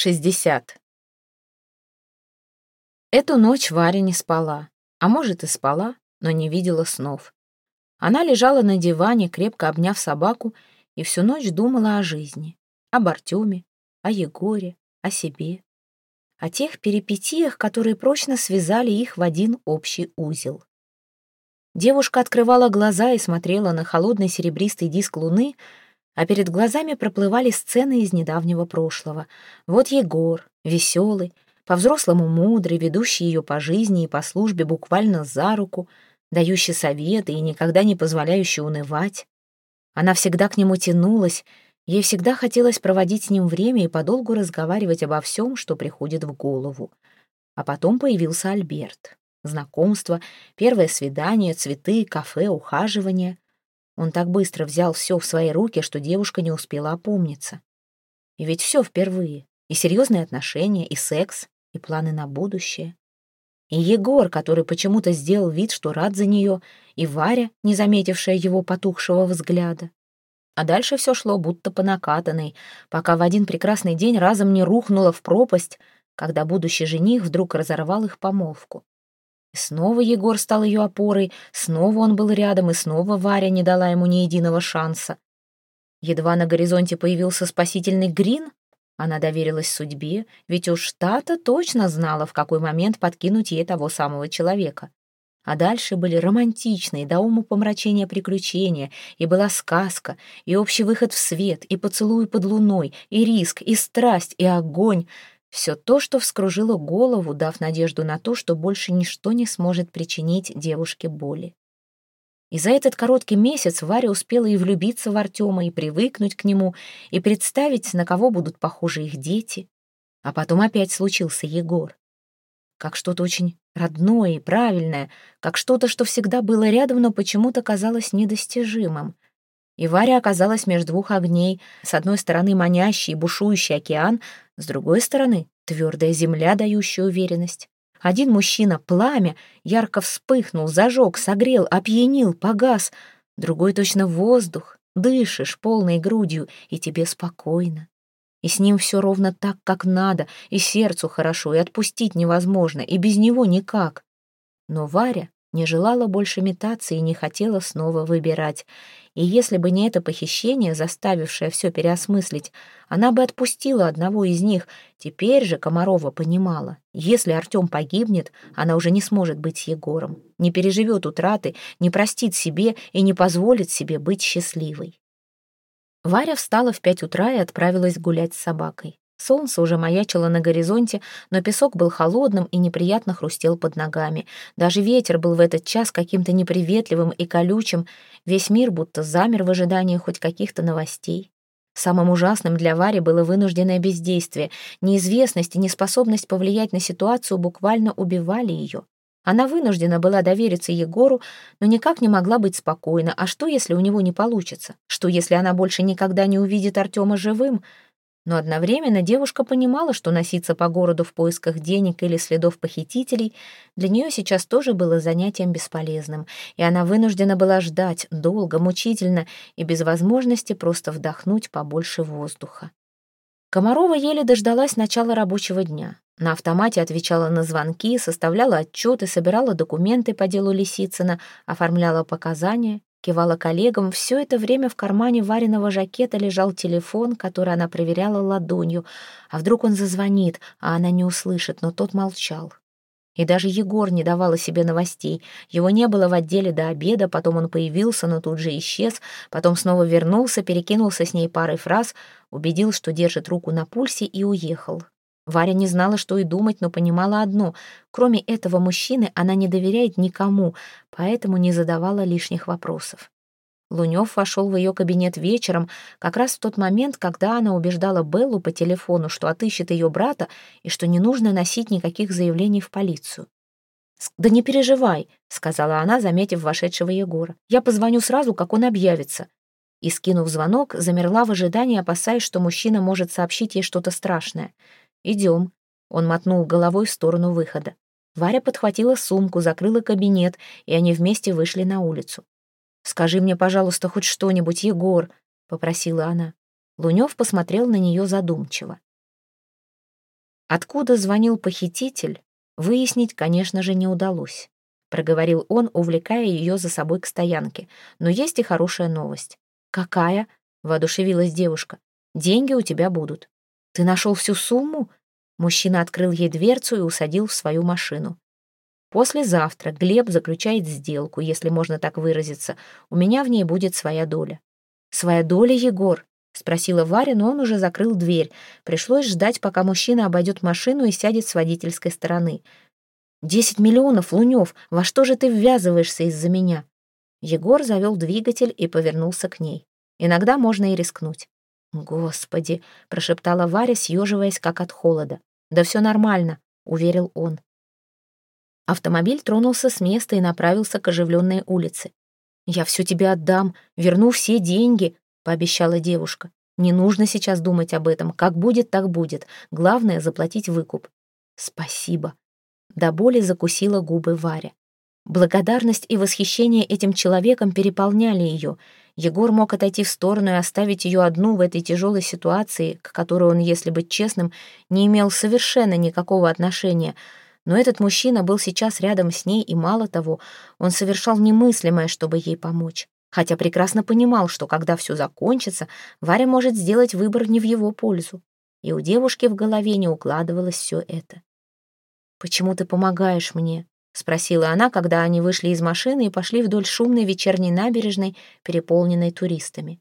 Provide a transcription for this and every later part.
60. Эту ночь Варя не спала. А может, и спала, но не видела снов. Она лежала на диване, крепко обняв собаку, и всю ночь думала о жизни. Об Артеме, о Егоре, о себе. О тех перипетиях, которые прочно связали их в один общий узел. Девушка открывала глаза и смотрела на холодный серебристый диск луны, а перед глазами проплывали сцены из недавнего прошлого. Вот Егор, веселый, по-взрослому мудрый, ведущий ее по жизни и по службе буквально за руку, дающий советы и никогда не позволяющий унывать. Она всегда к нему тянулась, ей всегда хотелось проводить с ним время и подолгу разговаривать обо всем, что приходит в голову. А потом появился Альберт. Знакомство, первое свидание, цветы, кафе, ухаживание. Он так быстро взял все в свои руки, что девушка не успела опомниться. И ведь все впервые. И серьезные отношения, и секс, и планы на будущее. И Егор, который почему-то сделал вид, что рад за нее, и Варя, не заметившая его потухшего взгляда. А дальше все шло будто по накатанной, пока в один прекрасный день разом не рухнуло в пропасть, когда будущий жених вдруг разорвал их помолвку. Снова Егор стал ее опорой, снова он был рядом, и снова Варя не дала ему ни единого шанса. Едва на горизонте появился спасительный Грин, она доверилась судьбе, ведь уж та-то точно знала, в какой момент подкинуть ей того самого человека. А дальше были романтичные, до ума помрачения приключения, и была сказка, и общий выход в свет, и поцелуй под луной, и риск, и страсть, и огонь — все то, что вскружило голову, дав надежду на то, что больше ничто не сможет причинить девушке боли. И за этот короткий месяц Варя успела и влюбиться в Артема, и привыкнуть к нему, и представить, на кого будут похожи их дети. А потом опять случился Егор. Как что-то очень родное и правильное, как что-то, что всегда было рядом, но почему-то казалось недостижимым — и Варя оказалась между двух огней. С одной стороны манящий и бушующий океан, с другой стороны твердая земля, дающая уверенность. Один мужчина, пламя, ярко вспыхнул, зажег, согрел, опьянил, погас. Другой точно воздух, дышишь полной грудью, и тебе спокойно. И с ним все ровно так, как надо, и сердцу хорошо, и отпустить невозможно, и без него никак. Но Варя не желала больше метаться и не хотела снова выбирать. И если бы не это похищение, заставившее все переосмыслить, она бы отпустила одного из них. Теперь же Комарова понимала, если Артем погибнет, она уже не сможет быть Егором, не переживет утраты, не простит себе и не позволит себе быть счастливой. Варя встала в пять утра и отправилась гулять с собакой. Солнце уже маячило на горизонте, но песок был холодным и неприятно хрустел под ногами. Даже ветер был в этот час каким-то неприветливым и колючим. Весь мир будто замер в ожидании хоть каких-то новостей. Самым ужасным для Вари было вынужденное бездействие. Неизвестность и неспособность повлиять на ситуацию буквально убивали ее. Она вынуждена была довериться Егору, но никак не могла быть спокойна. А что, если у него не получится? Что, если она больше никогда не увидит Артема живым? Но одновременно девушка понимала, что носиться по городу в поисках денег или следов похитителей для нее сейчас тоже было занятием бесполезным, и она вынуждена была ждать долго, мучительно и без возможности просто вдохнуть побольше воздуха. Комарова еле дождалась начала рабочего дня. На автомате отвечала на звонки, составляла отчеты, собирала документы по делу Лисицына, оформляла показания Кивала коллегам, все это время в кармане вареного жакета лежал телефон, который она проверяла ладонью. А вдруг он зазвонит, а она не услышит, но тот молчал. И даже Егор не давал о себе новостей. Его не было в отделе до обеда, потом он появился, но тут же исчез, потом снова вернулся, перекинулся с ней парой фраз, убедил, что держит руку на пульсе и уехал. Варя не знала, что и думать, но понимала одно. Кроме этого мужчины она не доверяет никому, поэтому не задавала лишних вопросов. Лунёв вошел в ее кабинет вечером, как раз в тот момент, когда она убеждала Беллу по телефону, что отыщет ее брата и что не нужно носить никаких заявлений в полицию. «Да не переживай», — сказала она, заметив вошедшего Егора. «Я позвоню сразу, как он объявится». И, скинув звонок, замерла в ожидании, опасаясь, что мужчина может сообщить ей что-то страшное. «Идем». Он мотнул головой в сторону выхода. Варя подхватила сумку, закрыла кабинет, и они вместе вышли на улицу. «Скажи мне, пожалуйста, хоть что-нибудь, Егор», — попросила она. Лунёв посмотрел на нее задумчиво. Откуда звонил похититель, выяснить, конечно же, не удалось. Проговорил он, увлекая ее за собой к стоянке. Но есть и хорошая новость. «Какая?» — воодушевилась девушка. «Деньги у тебя будут». «Ты нашел всю сумму?» Мужчина открыл ей дверцу и усадил в свою машину. «Послезавтра Глеб заключает сделку, если можно так выразиться. У меня в ней будет своя доля». «Своя доля, Егор?» — спросила Варя, но он уже закрыл дверь. Пришлось ждать, пока мужчина обойдет машину и сядет с водительской стороны. «Десять миллионов, Лунев! Во что же ты ввязываешься из-за меня?» Егор завел двигатель и повернулся к ней. «Иногда можно и рискнуть». «Господи!» — прошептала Варя, съеживаясь как от холода. «Да все нормально», — уверил он. Автомобиль тронулся с места и направился к оживленной улице. «Я все тебе отдам, верну все деньги», — пообещала девушка. «Не нужно сейчас думать об этом. Как будет, так будет. Главное — заплатить выкуп». «Спасибо». До боли закусила губы Варя. Благодарность и восхищение этим человеком переполняли ее. Егор мог отойти в сторону и оставить ее одну в этой тяжелой ситуации, к которой он, если быть честным, не имел совершенно никакого отношения. Но этот мужчина был сейчас рядом с ней, и мало того, он совершал немыслимое, чтобы ей помочь. Хотя прекрасно понимал, что когда все закончится, Варя может сделать выбор не в его пользу. И у девушки в голове не укладывалось все это. «Почему ты помогаешь мне?» — спросила она, когда они вышли из машины и пошли вдоль шумной вечерней набережной, переполненной туристами.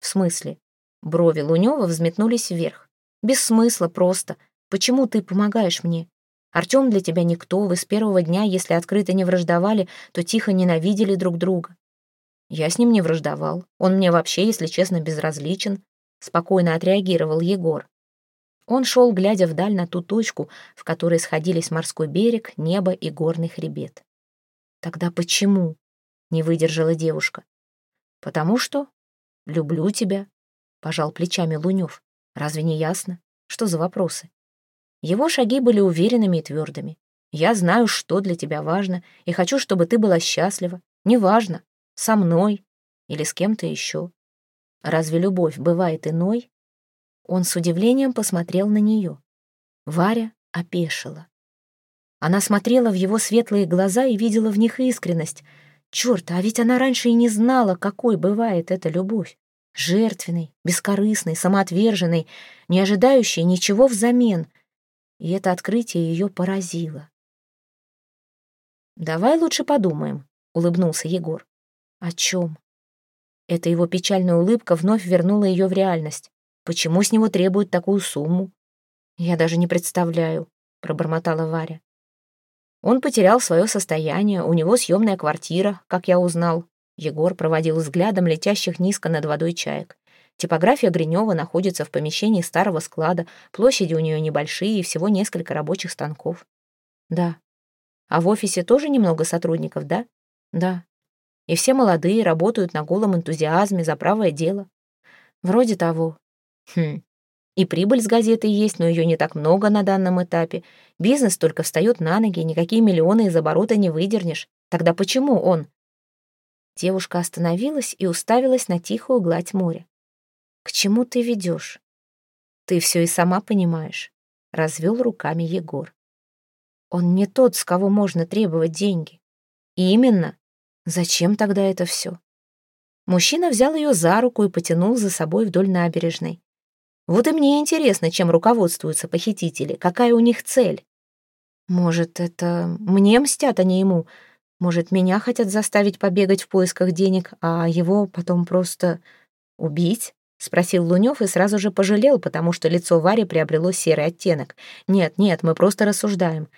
«В смысле?» Брови Лунёва взметнулись вверх. «Без смысла, просто. Почему ты помогаешь мне? Артём для тебя никто, вы с первого дня, если открыто не враждовали, то тихо ненавидели друг друга. Я с ним не враждовал. Он мне вообще, если честно, безразличен», — спокойно отреагировал Егор. Он шел, глядя вдаль на ту точку, в которой сходились морской берег, небо и горный хребет. «Тогда почему?» — не выдержала девушка. «Потому что люблю тебя», — пожал плечами Лунев. «Разве не ясно? Что за вопросы?» Его шаги были уверенными и твердыми. «Я знаю, что для тебя важно, и хочу, чтобы ты была счастлива. Неважно, со мной или с кем-то еще. Разве любовь бывает иной?» Он с удивлением посмотрел на нее. Варя опешила. Она смотрела в его светлые глаза и видела в них искренность. Черт, а ведь она раньше и не знала, какой бывает эта любовь. Жертвенной, бескорыстной, самоотверженной, не ожидающей ничего взамен. И это открытие ее поразило. «Давай лучше подумаем», — улыбнулся Егор. «О чем?» Эта его печальная улыбка вновь вернула ее в реальность. Почему с него требуют такую сумму? Я даже не представляю, пробормотала Варя. Он потерял свое состояние, у него съемная квартира, как я узнал. Егор проводил взглядом летящих низко над водой чаек. Типография Гринева находится в помещении старого склада, площади у нее небольшие и всего несколько рабочих станков. Да. А в офисе тоже немного сотрудников, да? Да. И все молодые, работают на голом энтузиазме за правое дело. Вроде того. Хм. И прибыль с газеты есть, но ее не так много на данном этапе. Бизнес только встает на ноги, никакие миллионы из оборота не выдернешь. Тогда почему он? Девушка остановилась и уставилась на тихую гладь моря. «К чему ты ведешь?» «Ты все и сама понимаешь», — развел руками Егор. «Он не тот, с кого можно требовать деньги». «Именно. Зачем тогда это все?» Мужчина взял ее за руку и потянул за собой вдоль набережной. Вот и мне интересно, чем руководствуются похитители, какая у них цель. Может, это мне мстят, а не ему? Может, меня хотят заставить побегать в поисках денег, а его потом просто убить? Спросил Лунёв и сразу же пожалел, потому что лицо Вари приобрело серый оттенок. «Нет, нет, мы просто рассуждаем».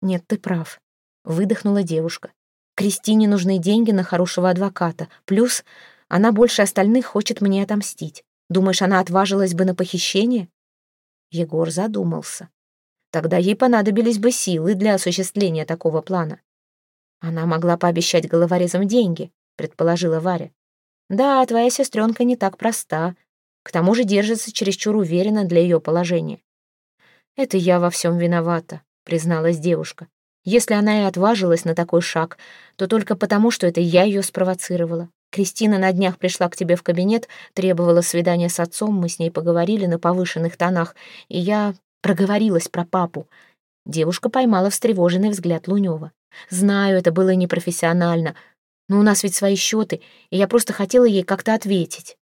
«Нет, ты прав», — выдохнула девушка. «Кристине нужны деньги на хорошего адвоката. Плюс она больше остальных хочет мне отомстить. Думаешь, она отважилась бы на похищение?» Егор задумался. Тогда ей понадобились бы силы для осуществления такого плана. Она могла пообещать головорезам деньги, предположила Варя. Да, твоя сестренка не так проста. К тому же держится чересчур уверенно для ее положения. Это я во всем виновата, призналась девушка. Если она и отважилась на такой шаг, то только потому, что это я ее спровоцировала. Кристина на днях пришла к тебе в кабинет, требовала свидания с отцом, мы с ней поговорили на повышенных тонах, и я проговорилась про папу. Девушка поймала встревоженный взгляд Лунева. «Знаю, это было непрофессионально, но у нас ведь свои счеты, и я просто хотела ей как-то ответить».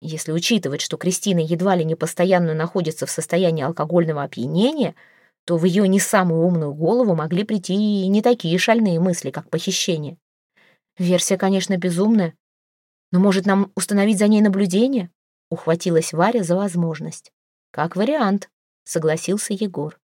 Если учитывать, что Кристина едва ли не постоянно находится в состоянии алкогольного опьянения, то в ее не самую умную голову могли прийти и не такие шальные мысли, как похищение. Версия, конечно, безумная, но может нам установить за ней наблюдение? Ухватилась Варя за возможность. Как вариант, согласился Егор.